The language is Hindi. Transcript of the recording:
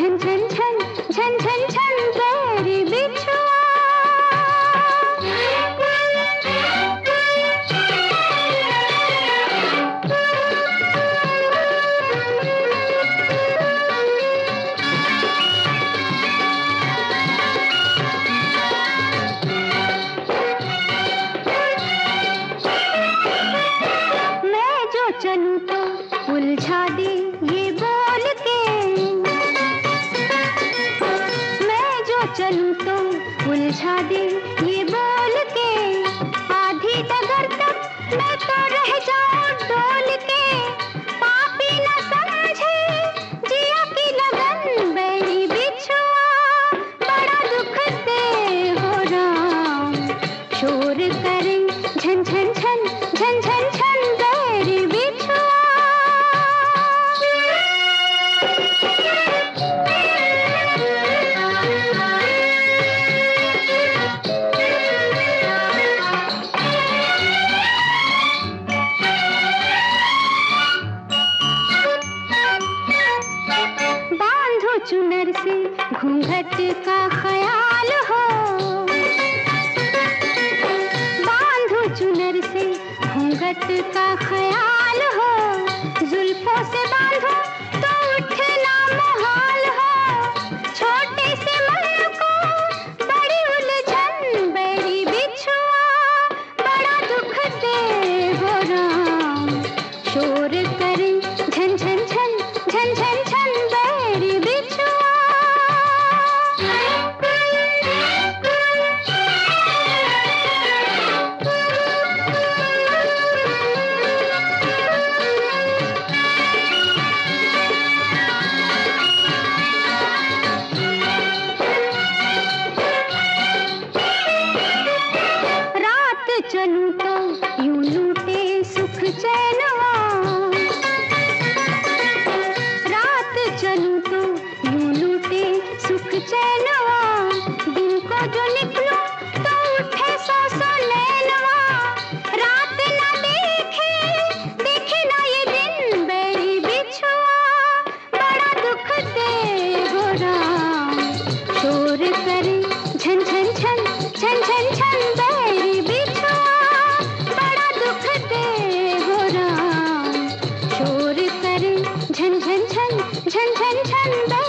झन झन झन झन झन झन मैं जो चलूँ तो उलझा दे। चलूँ तो उलझा दे ये बोल के। आधी डगर तक मैं तो रह जाऊँ। चुनर से घूंघट का ख्याल हो। बांधो चुनर से घूंघट का ख्याल हो। जुल्फों से बांधो तो उठना मुहाल हो। छोटे से मन को बड़ी उलझन, बड़ी बिछुआ, बड़ा दुख दे हो राम। शोर झन झन झन झन झन झन